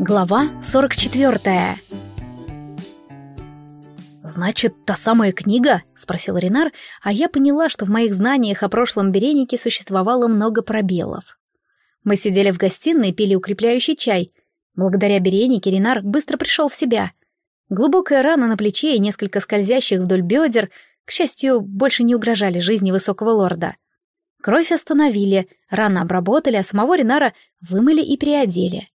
Глава 44 «Значит, та самая книга?» — спросил Ренар, а я поняла, что в моих знаниях о прошлом Беренике существовало много пробелов. Мы сидели в гостиной и пили укрепляющий чай. Благодаря Беренике Ренар быстро пришел в себя. Глубокая рана на плече и несколько скользящих вдоль бедер, к счастью, больше не угрожали жизни высокого лорда. Кровь остановили, рану обработали, а самого Ренара вымыли и приодели.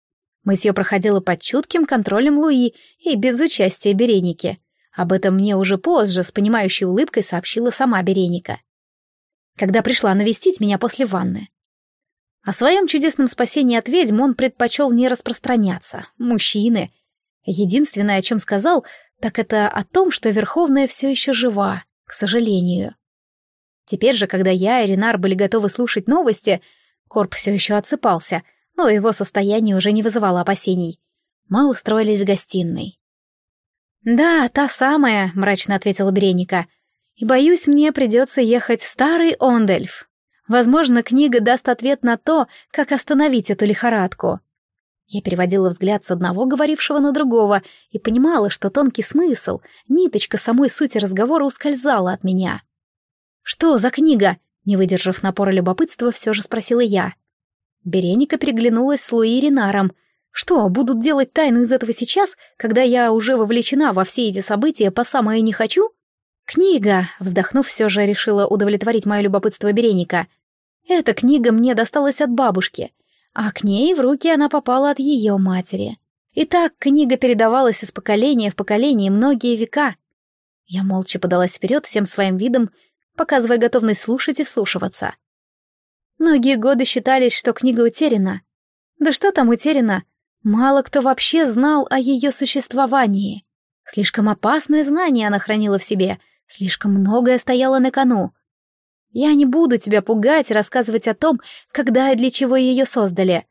Мытье проходило под чутким контролем Луи и без участия Береники. Об этом мне уже позже с понимающей улыбкой сообщила сама Береника. Когда пришла навестить меня после ванны. О своем чудесном спасении от ведьм он предпочел не распространяться. Мужчины. Единственное, о чем сказал, так это о том, что Верховная все еще жива, к сожалению. Теперь же, когда я и Ренар были готовы слушать новости, Корп все еще отсыпался — но его состояние уже не вызывало опасений. Мы устроились в гостиной. «Да, та самая», — мрачно ответила Бреника. «И боюсь, мне придется ехать в старый Ондельф. Возможно, книга даст ответ на то, как остановить эту лихорадку». Я переводила взгляд с одного говорившего на другого и понимала, что тонкий смысл, ниточка самой сути разговора ускользала от меня. «Что за книга?» — не выдержав напора любопытства, все же спросила я. Береника переглянулась с Луи Ренаром. Что, будут делать тайну из этого сейчас, когда я уже вовлечена во все эти события по самое не хочу? Книга, вздохнув, все же решила удовлетворить мое любопытство Береника. Эта книга мне досталась от бабушки, а к ней в руки она попала от ее матери. И так книга передавалась из поколения в поколение многие века. Я молча подалась вперед всем своим видом, показывая готовность слушать и вслушиваться. Многие годы считались, что книга утеряна. Да что там утеряна? Мало кто вообще знал о ее существовании. Слишком опасное знание она хранила в себе, слишком многое стояло на кону. Я не буду тебя пугать и рассказывать о том, когда и для чего ее создали.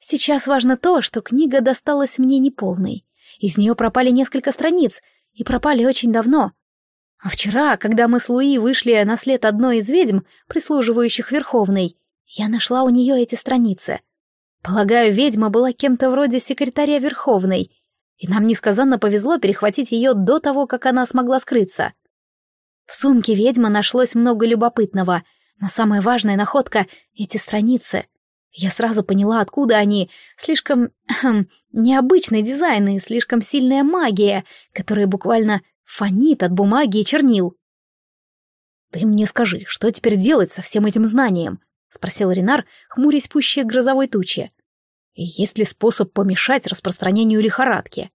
Сейчас важно то, что книга досталась мне неполной. Из нее пропали несколько страниц, и пропали очень давно. А вчера, когда мы с Луи вышли на след одной из ведьм, прислуживающих Верховной, я нашла у нее эти страницы. Полагаю, ведьма была кем-то вроде секретаря Верховной, и нам несказанно повезло перехватить ее до того, как она смогла скрыться. В сумке ведьмы нашлось много любопытного, но самая важная находка — эти страницы. Я сразу поняла, откуда они. Слишком... Необычный дизайн и слишком сильная магия, которая буквально фонит от бумаги и чернил. «Ты мне скажи, что теперь делать со всем этим знанием?» — спросил Ренар, хмурясь пуще грозовой тучи. «И есть ли способ помешать распространению лихорадки?»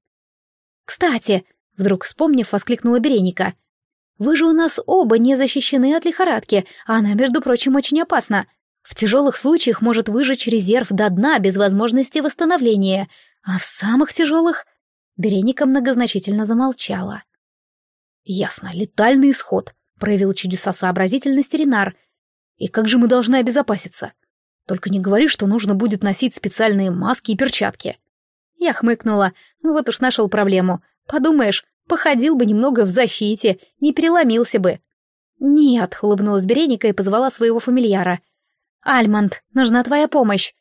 «Кстати», — вдруг вспомнив, воскликнула Береника, «вы же у нас оба не защищены от лихорадки, а она, между прочим, очень опасна. В тяжелых случаях может выжечь резерв до дна без возможности восстановления, а в самых тяжелых...» Береника многозначительно замолчала. «Ясно, летальный исход», — проявил чудеса сообразительности Ренар. «И как же мы должны обезопаситься? Только не говори, что нужно будет носить специальные маски и перчатки». Я хмыкнула. Ну вот уж нашел проблему. Подумаешь, походил бы немного в защите, не переломился бы. «Нет», — улыбнулась Береника и позвала своего фамильяра. «Альмонд, нужна твоя помощь».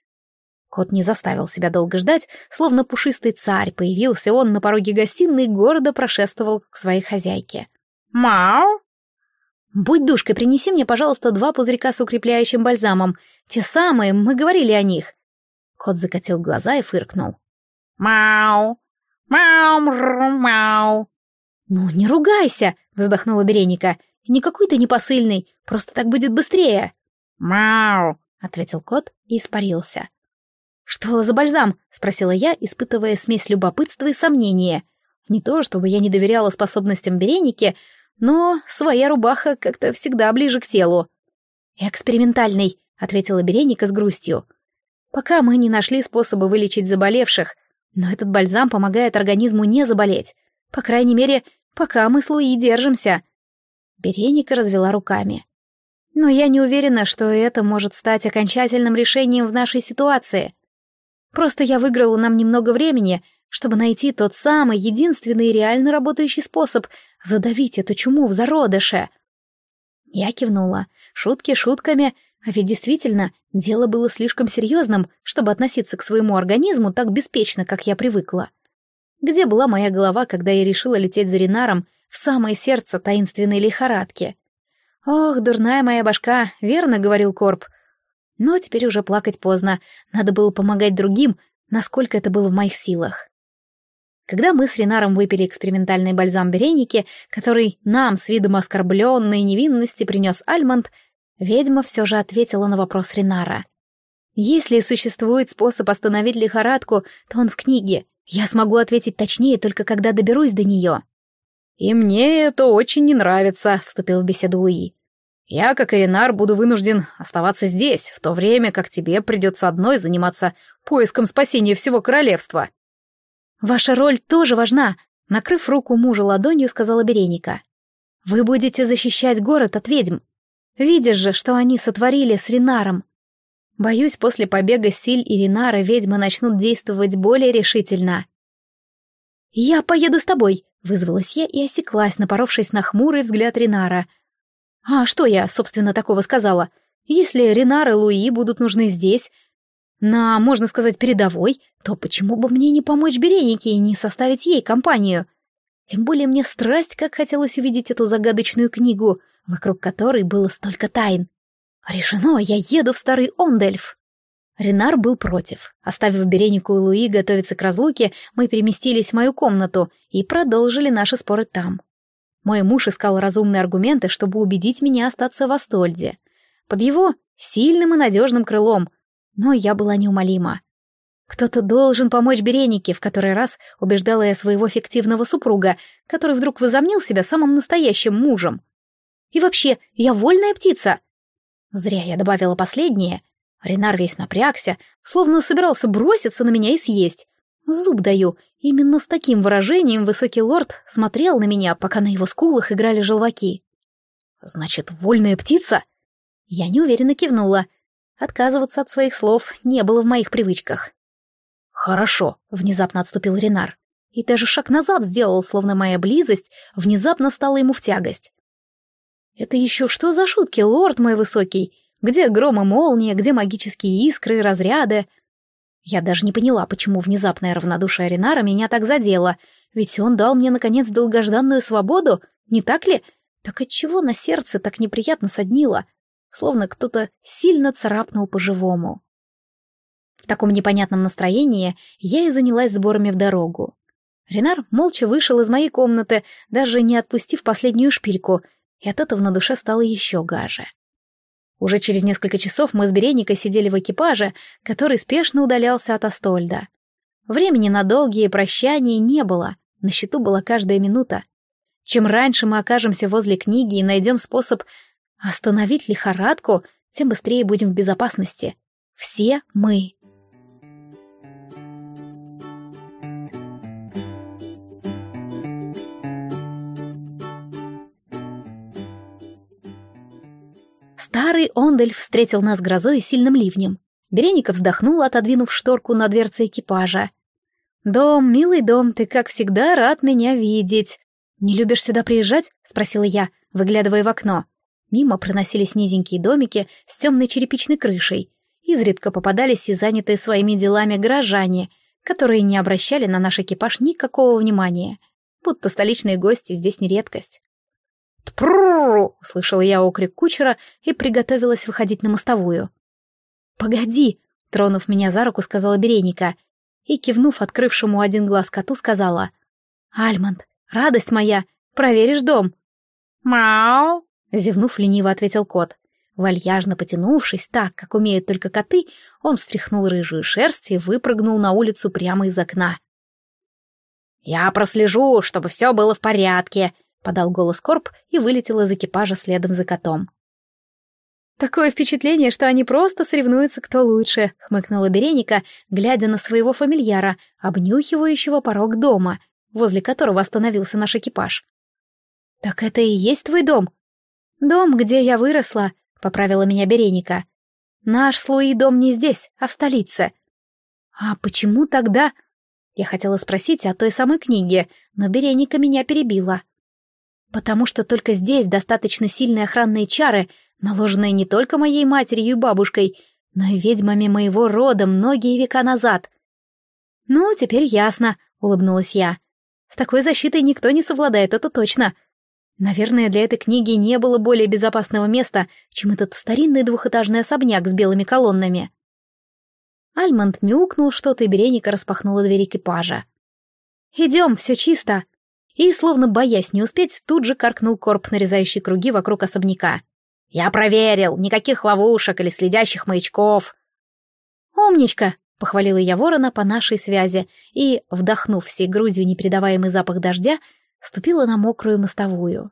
Кот не заставил себя долго ждать, словно пушистый царь. Появился он на пороге гостиной и гордо прошествовал к своей хозяйке. «Мау!» «Будь душкой, принеси мне, пожалуйста, два пузырька с укрепляющим бальзамом. Те самые, мы говорили о них». Кот закатил глаза и фыркнул. «Мау! Мау! Мау!» «Ну, не ругайся!» — вздохнула Береника. «Не какой ты непосыльный, просто так будет быстрее». «Мау!» — ответил кот и испарился. «Что за бальзам?» — спросила я, испытывая смесь любопытства и сомнения. Не то, чтобы я не доверяла способностям Береники, но своя рубаха как-то всегда ближе к телу. «Экспериментальный», — ответила Береника с грустью. «Пока мы не нашли способа вылечить заболевших, но этот бальзам помогает организму не заболеть. По крайней мере, пока мы с Луи держимся». Береника развела руками. «Но я не уверена, что это может стать окончательным решением в нашей ситуации. Просто я выиграла нам немного времени, чтобы найти тот самый единственный реально работающий способ задавить эту чуму в зародыше. Я кивнула. Шутки шутками, А ведь действительно, дело было слишком серьезным, чтобы относиться к своему организму так беспечно, как я привыкла. Где была моя голова, когда я решила лететь за Ренаром в самое сердце таинственной лихорадки? Ох, дурная моя башка, верно говорил Корп. Но теперь уже плакать поздно, надо было помогать другим, насколько это было в моих силах. Когда мы с Ренаром выпили экспериментальный бальзам Береники, который нам с видом оскорбленной невинности принес Альмонд, ведьма все же ответила на вопрос Ренара. Если существует способ остановить лихорадку, то он в книге. Я смогу ответить точнее только когда доберусь до нее. «И мне это очень не нравится», — вступил в беседу Луи. «Я, как Ренар, буду вынужден оставаться здесь, в то время как тебе придется одной заниматься поиском спасения всего королевства». Ваша роль тоже важна, накрыв руку мужа ладонью, сказала Береника. Вы будете защищать город от ведьм. Видишь же, что они сотворили с Ринаром. Боюсь, после побега Силь и Ринара ведьмы начнут действовать более решительно. «Я поеду с тобой», — вызвалась я и осеклась, напоровшись на хмурый взгляд Ринара. «А что я, собственно, такого сказала? Если Ринар и Луи будут нужны здесь, на, можно сказать, передовой, то почему бы мне не помочь Беренике и не составить ей компанию? Тем более мне страсть, как хотелось увидеть эту загадочную книгу, вокруг которой было столько тайн. Решено, я еду в старый Ондельф. Ренар был против. Оставив Беренику и Луи готовиться к разлуке, мы переместились в мою комнату и продолжили наши споры там. Мой муж искал разумные аргументы, чтобы убедить меня остаться в Астольде. Под его сильным и надежным крылом, но я была неумолима. Кто-то должен помочь Беренике, в который раз убеждала я своего фиктивного супруга, который вдруг возомнил себя самым настоящим мужем. И вообще, я вольная птица. Зря я добавила последнее. Ренар весь напрягся, словно собирался броситься на меня и съесть. Зуб даю, именно с таким выражением высокий лорд смотрел на меня, пока на его скулах играли желваки. «Значит, вольная птица?» Я неуверенно кивнула. Отказываться от своих слов не было в моих привычках. «Хорошо», — внезапно отступил Ренар. И даже шаг назад сделал, словно моя близость внезапно стала ему в тягость. «Это еще что за шутки, лорд мой высокий? Где гром и молния, где магические искры и разряды?» Я даже не поняла, почему внезапное равнодушие Ренара меня так задело, ведь он дал мне, наконец, долгожданную свободу, не так ли? Так отчего на сердце так неприятно соднило? словно кто-то сильно царапнул по-живому. В таком непонятном настроении я и занялась сборами в дорогу. Ренар молча вышел из моей комнаты, даже не отпустив последнюю шпильку, и от этого на душе стало еще гаже. Уже через несколько часов мы с Береникой сидели в экипаже, который спешно удалялся от Астольда. Времени на долгие прощания не было, на счету была каждая минута. Чем раньше мы окажемся возле книги и найдем способ Остановить лихорадку, тем быстрее будем в безопасности. Все мы. Старый Ондель встретил нас грозой и сильным ливнем. Береника вздохнула, отодвинув шторку на дверце экипажа. «Дом, милый дом, ты, как всегда, рад меня видеть. Не любишь сюда приезжать?» — спросила я, выглядывая в окно. Мимо проносились низенькие домики с темной черепичной крышей. Изредка попадались и занятые своими делами горожане, которые не обращали на наш экипаж никакого внимания, будто столичные гости здесь не редкость. «Тпрррррру!» — услышала я окрик кучера и приготовилась выходить на мостовую. «Погоди!» — тронув меня за руку, сказала Береника, и, кивнув открывшему один глаз коту, сказала. «Альмонд, радость моя, проверишь дом?» «Мяу!» Зевнув, лениво ответил кот. Вальяжно потянувшись так, как умеют только коты, он встряхнул рыжую шерсть и выпрыгнул на улицу прямо из окна. «Я прослежу, чтобы все было в порядке», — подал голос Корп и вылетел из экипажа следом за котом. «Такое впечатление, что они просто соревнуются, кто лучше», — хмыкнула Береника, глядя на своего фамильяра, обнюхивающего порог дома, возле которого остановился наш экипаж. «Так это и есть твой дом?» «Дом, где я выросла», — поправила меня Береника. «Наш с дом не здесь, а в столице». «А почему тогда...» Я хотела спросить о той самой книге, но Береника меня перебила. «Потому что только здесь достаточно сильные охранные чары, наложенное не только моей матерью и бабушкой, но и ведьмами моего рода многие века назад. «Ну, теперь ясно», — улыбнулась я. «С такой защитой никто не совладает, это точно. Наверное, для этой книги не было более безопасного места, чем этот старинный двухэтажный особняк с белыми колоннами». Альмонд мяукнул что-то, и Береника распахнула дверь экипажа. «Идем, все чисто!» И, словно боясь не успеть, тут же каркнул корп, нарезающий круги вокруг особняка. «Я проверил, никаких ловушек или следящих маячков!» «Умничка!» — похвалила я ворона по нашей связи и, вдохнув всей грудью непередаваемый запах дождя, ступила на мокрую мостовую.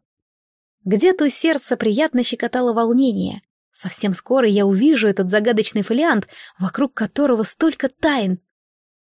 Где-то у сердца приятно щекотало волнение. Совсем скоро я увижу этот загадочный фолиант, вокруг которого столько тайн.